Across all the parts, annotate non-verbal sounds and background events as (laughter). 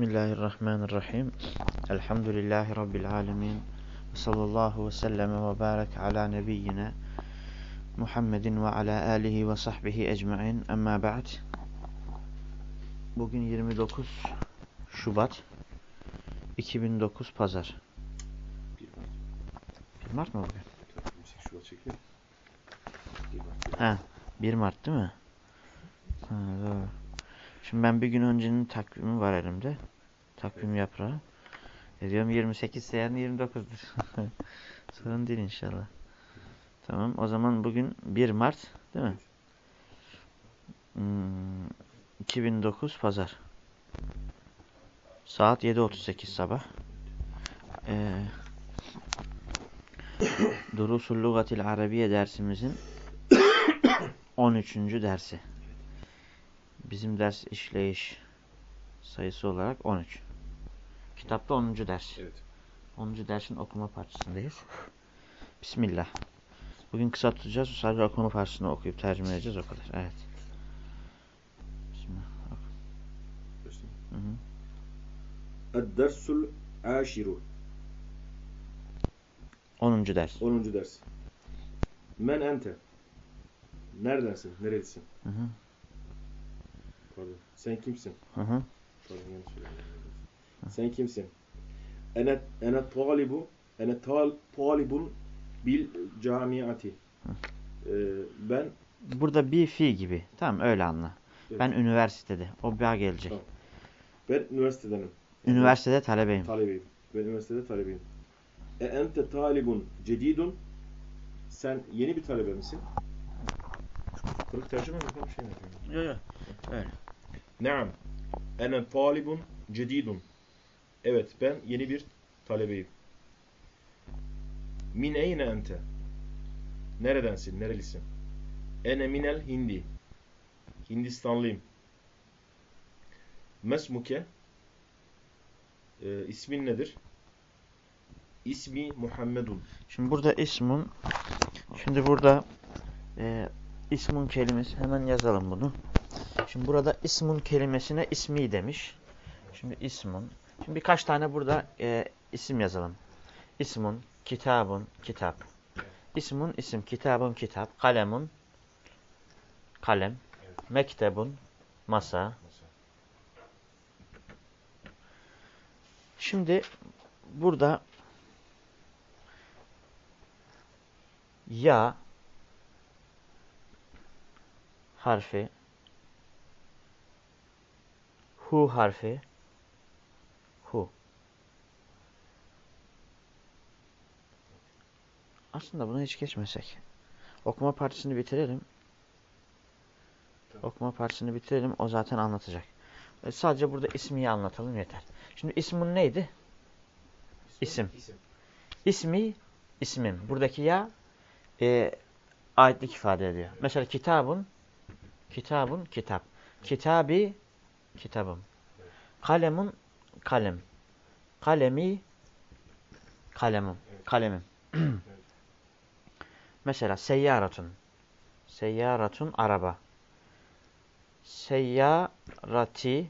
Bismillahirrahmanirrahim. Elhamdülillahi Rabbil alemin. Sallallahu ve sellem ve barik ala nebiyyina Muhammedin ve ala alihi ve sahbihi ecmain. Amma ba'd. Bugün 29 Şubat 2009 Pazar. 1 Mart mı bugün? Şurada çekiyor. Ha, 1 Mart değil mi? Ha, doğru. Şimdi ben bir gün öncenin takvimi var elimde. Takvim yaprağı. E diyorum 28 ise yarın 29'dur. Sorun değil inşallah. Tamam o zaman bugün 1 Mart değil mi? Hmm, 2009 Pazar. Saat 7.38 sabah. Ee, Durusul Lugatil Arabiye dersimizin (coughs) 13. dersi. Bizim ders işleyiş sayısı olarak 13. Kitapta 10. ders. Evet. 10. dersin okuma parçasındayız. Bismillah. Bugün kısa tutacağız. Sadece okuma parçasını okuyup tercüme edeceğiz o kadar. Evet. Bismillah. Ed-dersul aşiru. 10. ders. 10. ders. Men ente. Neredensin? Nerelisin? Hı hı. Pardon. Sen kimsin? Hı hı. Pardon yanlış. Sen kimsin? Ene ene talibu ene tal talibun bil camiati. Ee, ben Burada bir fi gibi. Tamam öyle anla. Evet. Ben üniversitede. O bir gelecek. Tamam. ben üniversitedenim. Üniversitede talebeyim. Talebeyim. Ben üniversitede talebeyim. E ente talibun cedidun. Sen yeni bir talebe misin? Kırık tercüme mi yapalım şey mi yapayım? Yok yok. Öyle. Naam. Ene talibun cedidun. Evet ben yeni bir talebeyim. Min eyne ente? Neredensin? Nerelisin? Ene minel hindi. Hindistanlıyım. Mesmuke? Ee, ismin nedir? İsmi Muhammedun. Şimdi burada ismun şimdi burada e, ismun kelimesi hemen yazalım bunu. Şimdi burada ismun kelimesine ismi demiş. Şimdi ismun. Şimdi birkaç tane burada e, isim yazalım. İsmun, kitabun, kitap. İsmun, isim, kitabun, kitap. Kalemun, kalem. Mektebun, masa. Şimdi burada ya harfi hu harfi hu aslında buna hiç geçmesek okuma partisini bitirelim okuma partisini bitirelim o zaten anlatacak E, sadece burada ismiyi anlatalım yeter şimdi ismin neydi İsim. İsim. İsmi, ismim. Buradaki ya e, aitlik ifade ediyor. Mesela kitabun, kitabun, kitap. Kitabi, kitabım. Kalemun, kalem. Kalemi, kalemim. Kalemim. (clears throat) Mesela seyyaratun. Seyyaratun, araba. Seyyarati,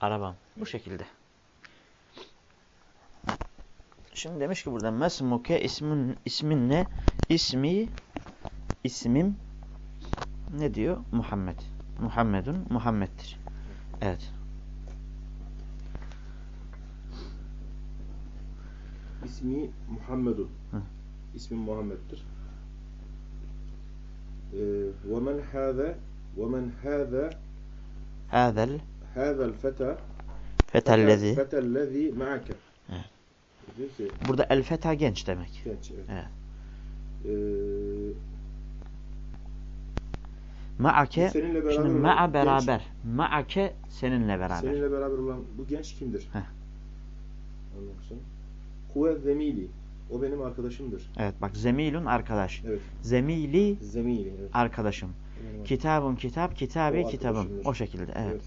arabam. Bu şekilde. Şimdi demiş ki burada mesmuke ismin ismin ne? İsmi ismim ne diyor? Muhammed. Muhammedun Muhammed'dir. Evet. İsmi Muhammedun. Hı. İsmim Muhammed'dir. Hâze ve men hâze Hâzel hâzel feta fetellezi. fetellezi ma'ake. Evet. Diyor ki Burada el feta genç demek. genç evet. Evet. Ee, Ma'ake seninle beraber şimdi ma'a beraber. Ma'ake seninle beraber. Seninle beraber olan bu genç kimdir? Heh. Musun? Huve zemili. O benim arkadaşımdır. Evet bak zemilun arkadaş. Evet. Zemili Zemili. Evet. arkadaşım. Benim Kitabun kitap, kitabi O kitabım. O şekilde evet.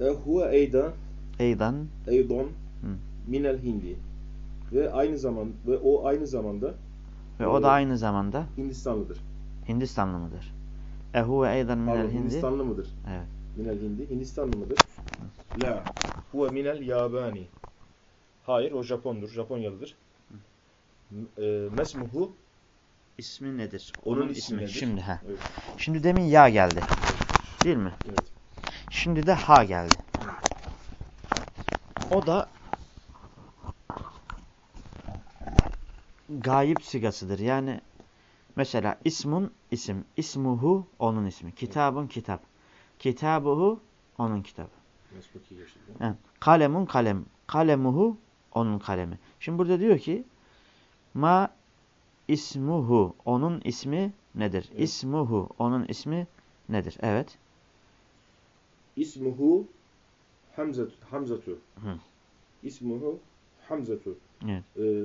evet. E, huve eydan Eydan eydon minel hindi. Ve aynı zaman ve o aynı zamanda ve o da aynı zamanda Hindistanlıdır. Hindistanlı mıdır? Ehu ve eydan minel hindi. Hindistanlı mıdır? Evet. minel hindi. Hindistanlı mıdır? La. Huve minel yabani. Hayır o Japondur. Japonyalıdır. E, Mesmuhu İsmi nedir? Onun ismi nedir? Şimdi ha. Evet. Şimdi demin ya geldi. Değil mi? Evet. Şimdi de ha geldi. O da gayip sigasıdır. Yani mesela ismun isim, ismuhu onun ismi, kitabın kitap, kitabuhu onun kitabı. Yani kalemun kalem, kalemuhu onun kalemi. Şimdi burada diyor ki ma ismuhu onun ismi nedir? Evet. İsmuhu onun ismi nedir? Evet. İsmuhu Hamzatu. Hamzatu. Hı. İsmuhu Hamzatu. Evet. Ee,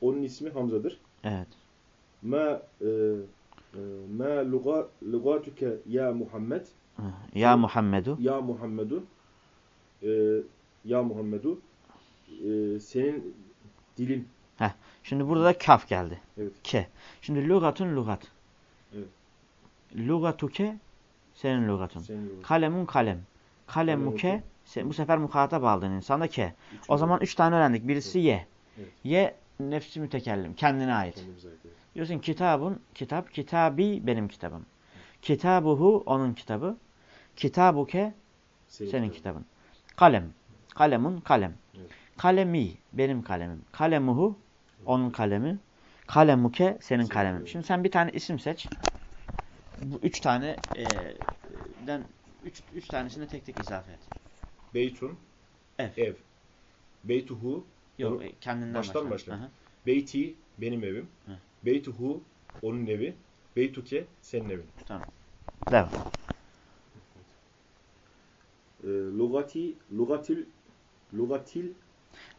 onun ismi Hamza'dır. Evet. Ma e, e, ma luga, lugatuke ya Muhammed Ya Muhammedu ya Muhammedu e, ya Muhammedu senin dilin Şimdi burada da kaf geldi. Evet. Ke. Şimdi lugatun lugat. Evet. Lugatuke senin lugatun. senin lugatun. Kalemun kalem. Kalemuke bu sefer muhatap aldığın insanda ke. Üç O zaman üç tane öğrendik. Birisi ye. Evet. Ye nefsi mütekellim. Kendine ait. Diyorsun kitabun kitap. Kitabi benim kitabım. Kitabuhu onun kitabı. Kitabuke Senin, senin kitabın. kitabın. Kalem. Kalemun kalem. Evet. Kalemi benim kalemim. Kalemuhu onun kalemi. Kalemuke senin kalemin. Şimdi sen bir tane isim seç. Bu üç tane e, den üç, üç tanesini tek tek izafe et. Beytun Ev. ev. Beytuhu Yok Onu- e, kendinden baştan başla. başla. Beyti benim evim. Hı. Beytuhu onun evi. Beytuke senin evin. Devam. E, lugati lugatil lugatil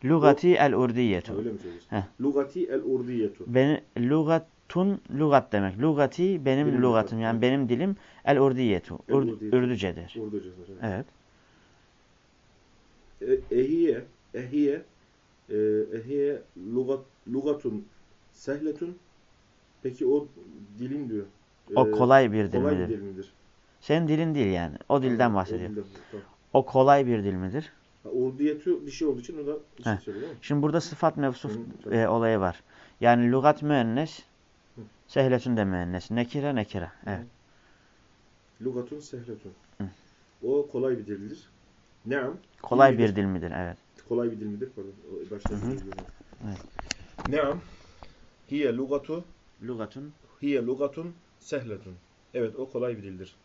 Lugati el urdiyetu. öyle mi söylüyorsun? Lugati el urdiyetu. Beni lugatun lugat demek. Lugati benim, Benim lugatım yani evet. benim dilim el urdiyetu. El Ur, urdiyetu. Ürdücedir. Zaten. Evet. E- Ehiye ehiye ehiye lugat lugatun sehletun. Peki o dilin diyor. O E, kolay bir dil kolay bir midir? dil midir? Senin dilin değil yani. O dilden bahsediyor. O dilden, tamam. O kolay bir dil midir? Ha, Urdiyetü bir şey olduğu için o da bir şey söylüyor? Şimdi burada sıfat mevsuf Hı, e, olayı var. Yani lügat müennes, Hı. sehletun de müennes. Nekire nekire. Evet. Lugatun sehletun. Hı. O kolay bir dildir. Neam. Kolay Dil bir dil midir? Evet. Kolay bir dil midir? Başta. Evet. Neam. Hiye lugatu. Lügatun. Hiye lugatun sehletun. Evet o kolay bir dildir.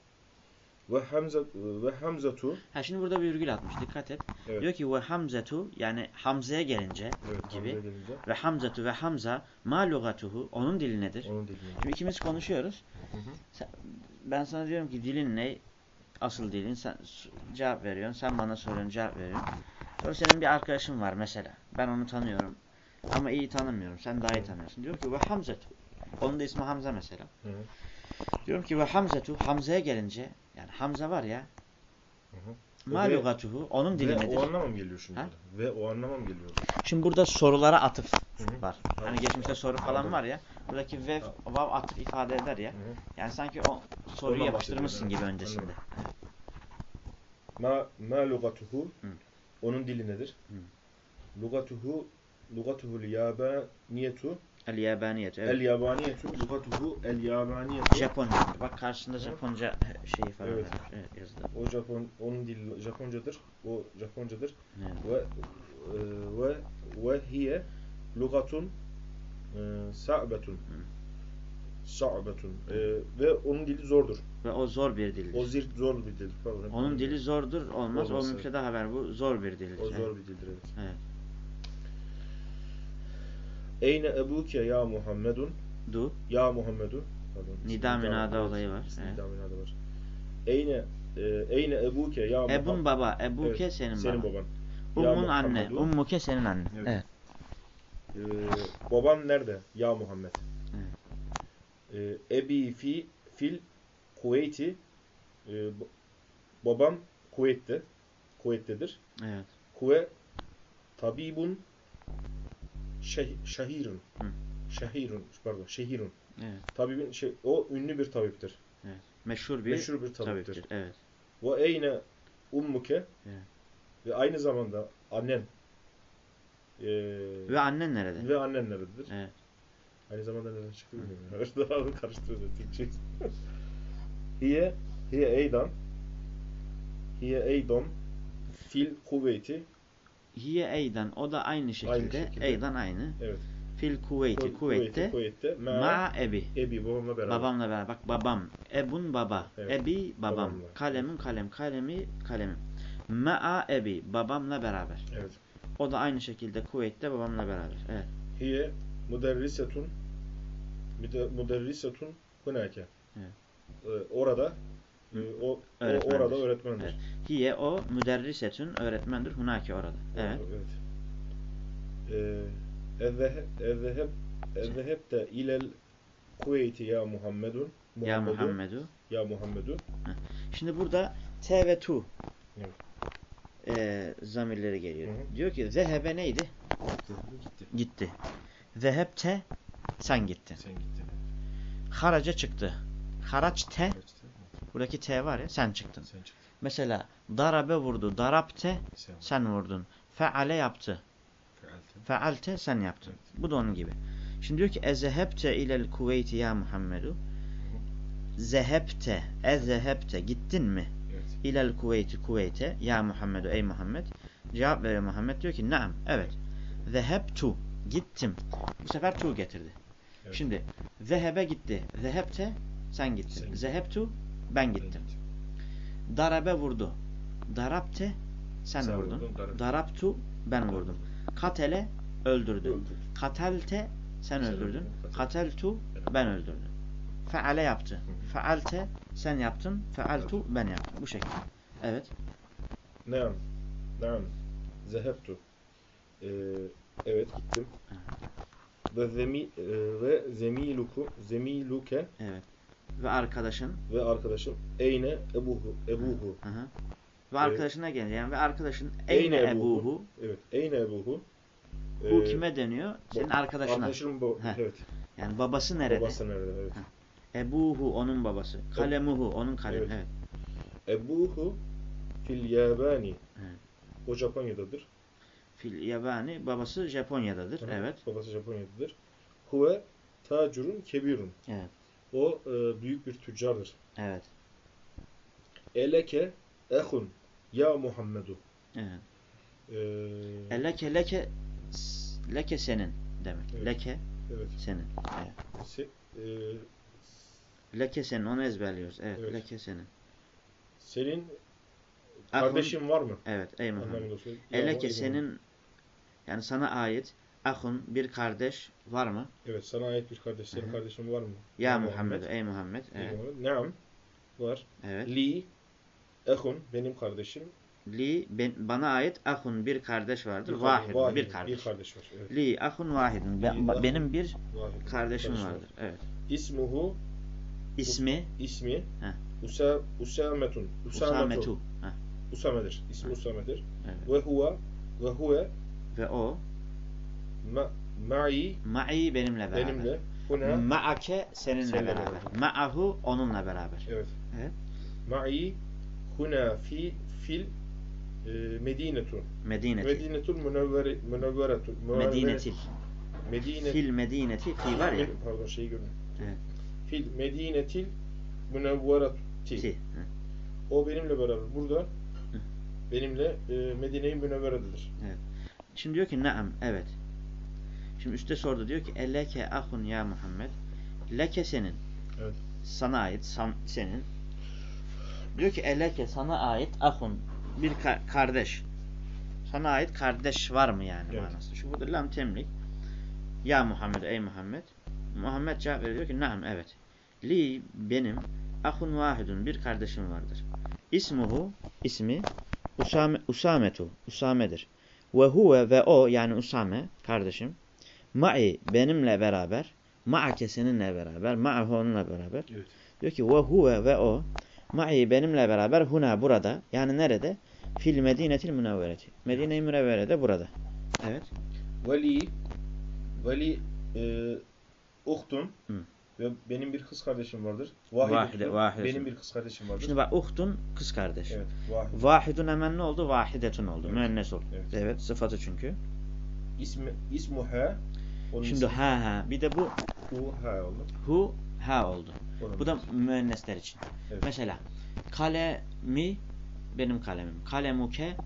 Ve hamza ve hamzatu. Ha şimdi burada bir virgül atmış. Dikkat et. Evet. Diyor ki ve hamzetu yani Hamza'ya gelince Evet, gibi. Hamza gelince ve hamzetu ve hamza ma lugatuhu onun dili nedir? onun dilini. Şimdi ikimiz konuşuyoruz. Hı hı. Sen- ben sana diyorum ki dilin ne? Asıl dilin. Sen cevap veriyorsun. Sen bana soruyorsun cevap veriyorsun. Sonra senin bir arkadaşın var mesela. Ben onu tanıyorum. Ama iyi tanımıyorum. Sen daha iyi tanıyorsun. Diyorum ki ve hamzetu. Onun da ismi Hamza mesela. Hı. Diyorum ki ve hamzetu. Hamza'ya gelince yani Hamza var ya. Hı hı. Ma Ve- lugatuhu. Onun dili Ve nedir? o anlama mı geliyor şimdi? Ha? Ve o anlama mı geliyor? Şimdi burada sorulara atıf Hı hı. var. Hani Evet. geçmişte soru falan Anladım. var ya. Buradaki vev, vav atıf ifade eder ya. Hı. Yani sanki o soruyu Ondan yapıştırmışsın gibi öncesinde. Ma, ma lugatuhu. Onun dili nedir? Hı. Lugatuhu lugatuhu yabaniyetu El yabaniyet. Evet. el yabaniyetu lugatuhu el yabaniyetu Japonca. Bak karşısında Japonca şeyi falan Evet. var. Evet yazıda. o Japon onun dili Japoncadır. O Japoncadır. Evet. Ve e, ve ve hiye lugatun e, sa'betun. Sa'betun. E, ve onun dili zordur. Ve o zor bir dildir. O zir zor bir dildir. Pardon. Onun dili zordur olmaz. Olmaz, o müpteda haber bu zor bir dildir. o Evet. zor bir dildir evet. Evet. Eyne ebuke ya Muhammedun Du. ya Muhammedu pardon. Nida münada evet. olayı var. Evet. Nida münada var. Eyne e, eyne ebuke ya Ebun Muhammed. baba. Ebuke Evet, senin, Senin baban. baban. Ummun anne. Ummuke senin annen. Evet. Evet. Ee, baban nerede? Ya Muhammed. Ee, ebi fi fil Kuveyti. B- babam Kuveyt'te. Kuveyt'tedir. Evet. Kuve tabibun şeh, şahirun. Hı. Şahirun. Pardon. Şehirun. Evet. Tabibin şey, o ünlü bir tabiptir. Meşhur bir Meşhur bir tabiptir. tabiptir. Evet. Ve eyne ummuke Evet. ve aynı zamanda annen e, Ve annen nerede? ve annen nerededir? Evet. Aynı zamanda nereden çıktı bilmiyorum. (laughs) Daha karıştırıyoruz Türkçe. (laughs) hiye hiye eydan hiye eydan fil kuvveti Hiye eydan o da aynı şekilde. şekilde. Eydan aynı. evet. Fil kuvveti kuvvette. kuvvette ma Ma ebi. ebi babamla beraber. Babamla beraber. Bak babam. Ebun baba. Evet. Ebi babam. Babamla. Kalemin kalem. Kalemi kalemim. Ma'a ebi. Babamla beraber. Evet. O da aynı şekilde kuvvette babamla beraber. Evet. Hiye müderrisetun müde- müderrisetun hunake. Evet. Ee, orada e, o, o orada öğretmendir. Evet. Hiye o müderrisetün öğretmendir. Hunaki orada. Evet. Evet. Ee, Ezzeheb ezzeheb ezzehebte ilel Kuvveyti ya Muhammedun. Ya Muhammedu. Ya Muhammedu. Şimdi burada T ve tu Evet. e, zamirleri geliyor. Hı hı. Diyor ki zehebe neydi? Gitti. Gitti. Zehebte sen gittin. Sen gittin. Haraca çıktı. Haraç te. Kaçtı? Buradaki T var ya sen çıktın. Sen çıktın. Mesela darabe vurdu. Darapte Sen sen vurdun. Feale yaptı. fealtin. Fealte sen yaptın. Evet. Bu da onun gibi. Şimdi diyor ki ezehebte ilel kuvveyti ya Muhammedu. Zehebte, ezehebte gittin mi? Evet. İlel kuvveyti kuvveyte ya Muhammedu ey Muhammed. Cevap veriyor Muhammed diyor ki naam evet. Zehebtu gittim. Bu sefer tu getirdi. Evet. Şimdi zehebe gitti. Zehebte sen gittin. Sen. Zehebtu ben gittim. Darabe vurdu. Darapte sen, Sen vurdun. vurdun, darab- Daraptu ben vurdum. Katele öldürdü. Öldü. Katelte sen, Sen öldürdün. öldürdün. Kateltu Evet. ben öldürdüm. Feale yaptı. Fealte sen yaptın. Fealtu ben yaptım. Bu şekilde. Evet. Naam. Naam. Zehebtu. Ee, evet gittim. Ve zemi e, ve zemiluku zemiluke Evet. Ve arkadaşın ve arkadaşım Eyne Ebuhu Ebuhu. hı hı. ve arkadaşına gelince yani ve arkadaşın Eyne eyne ebuhu. ebuhu Evet. Eyne Ebuhu. bu Ee, kime deniyor? Senin arkadaşına. Arkadaşım bu. Heh. Evet. Yani babası nerede? Babası nerede? Evet. Ebuhu onun babası. Kalemuhu onun kalemi. Evet. Evet. Ebuhu fil yabani. Evet. O Japonya'dadır. Fil yabani babası Japonya'dadır. Hı. Evet. Babası Japonya'dadır. Huve tacurun kebirun. Evet. O e, büyük bir tüccardır. Evet. Eleke ehun ya Muhammedu. Evet. Ee, E, leke leke senin demek. Evet. Leke evet. senin. Evet. Se, e, Leke senin onu ezberliyoruz. Evet, Evet. leke senin. senin kardeşin var mı? Evet ey Muhammed. Anlamında söylüyor. Ya E bu leke ey senin yani sana ait ahun bir kardeş var mı? Evet sana ait bir kardeş. Senin kardeşin var mı? Ya Muhammed, ey Muhammed. Ey Evet. Muhammed. Naam. Var. evet. Li ehun benim kardeşim. Li ben, bana ait ahun bir kardeş vardır. Bir Vahid, vahid, bir kardeş. Bir kardeş var. Evet. Li ahun vahidin. Ben- ahun benim bir Vahid. kardeşim Kardeşim vardır. Evet. İsmuhu İsmi ismi Heh. Usa, Usametun. Usametu. Heh, Usamedir. İsmi Usamedir. Evet. Ve huve ve huve Ve o ma, ma'i ma'i benimle beraber. benimle huna Ma'ake seninle Seninle beraber. beraber. Ma'ahu onunla beraber. evet. Evet. Ma'i huna fi fil e, Medinetu. Medineti. Medinetul münevvere münevveretu. Medinetil. Medine Fil medineti. Fi var ya. Pardon şeyi görün. Evet. Fil Medinetil münevvereti. O benimle beraber burada benimle e, Medine-i Münevvere'dedir. Şimdi diyor ki naam evet. Şimdi üstte sordu diyor ki eleke ahun ya Muhammed. Leke senin. Evet. Sana ait san, senin. Diyor ki eleke sana ait ahun bir ka- kardeş. Sana ait kardeş var mı yani Evet. manası. Şu burada lam temlik. Ya Muhammed ey Muhammed. Muhammed cevap veriyor diyor ki naam evet. Li benim ahun vahidun bir kardeşim vardır. İsmuhu ismi Usame, Usametu Usame'dir. Ve huve ve o yani Usame kardeşim ma'i benimle beraber ma'ake seninle beraber ma'ahu onunla beraber Evet. diyor ki ve huve ve o ma'i benimle beraber huna burada yani nerede? Fil medinetil münevvereti. Medine-i Münevvere'de burada. Evet. Veli Veli e, uhtun Hı. Ve benim bir kız kardeşim vardır. Vahide, Vahidetun. vahidetun. Benim bir kız kardeşim vardır. Şimdi bak uhtun kız kardeş. Evet. Vahid. Vahidun hemen ne oldu? Vahidetun oldu. Evet. Müennes oldu. Evet. Evet. sıfatı çünkü. İsmi, ismuha. Onun Şimdi ismi ha ha. Bir de bu Uha oldu. hu ha oldu. Onun Bu da müennesler için. Evet. Mesela kalemi benim kalemim. Kalemuke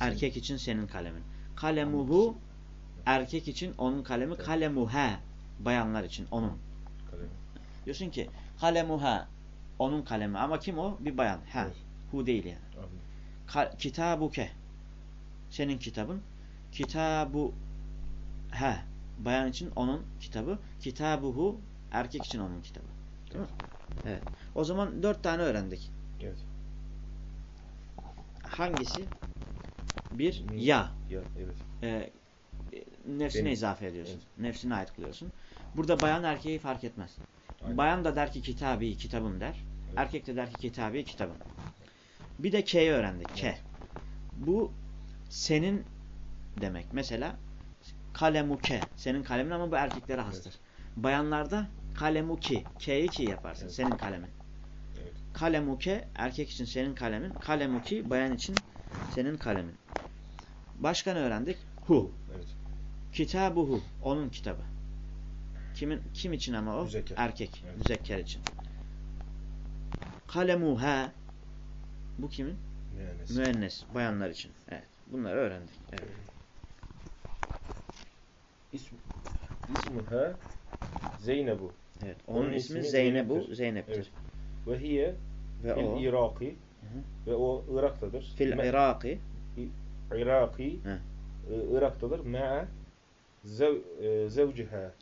erkek için senin kalemin. Kalemuhu erkek için onun kalemi. Kalemuha bayanlar için onun. Kalemi. Diyorsun ki kalemuha onun kalemi ama kim o? Bir bayan. Ha. Evet. Hu değil yani. Ka- kitabuke senin kitabın. Kitabu ha bayan için onun kitabı. Kitabuhu erkek için onun kitabı. Değil mi? Evet. O zaman dört tane öğrendik. Evet. Hangisi? Bir ya. Ya, evet. E, nefsine Benim. izafe ediyorsun. Evet. Nefsine ait kılıyorsun. Burada bayan erkeği fark etmez. Aynen. Bayan da der ki kitabi kitabım der. Evet. Erkek de der ki kitabi kitabım. Bir de K'yi öğrendik. K. Evet. Bu senin demek. Mesela kalemu ke. Senin kalemin ama bu erkeklere hastır. Bayanlarda kalemu ki. K'yi ki yaparsın. Evet. Senin kalemin. Evet. Kalemu ke erkek için senin kalemin. Kalemu ki bayan için senin kalemin. Başka ne öğrendik? Hu. Evet. Kitabuhu. Onun kitabı. Kimin kim için ama o? Müzekker. Erkek. Evet. Müzekker için. Kalemuha. Bu kimin? Mühennes. Müennes. Bayanlar için. Evet. Bunları öğrendik. Evet. İsm, ismuha Zeynebu. evet. Onun, Onun ismi, ismi Zeynebu. Zeynep'tir. Zeynep'tir. Evet. Ve hiye Ve o Iraki. Ve o Irak'tadır. fil Iraki Iraki. Irak'tadır. Ma'a zev, e, zevciha.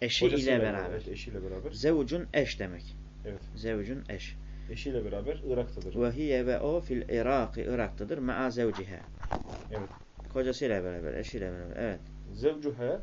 Eşi ile beraber. Evet, eşiyle beraber. Zevcun eş demek. Evet. Zevcun eş. Eşiyle beraber Irak'tadır. Ve hiye ve o fil Iraki Irak'tadır. Ma'a zevciha. Evet. Kocasıyla beraber, eşiyle beraber. Evet. Zevcuha